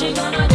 what you gonna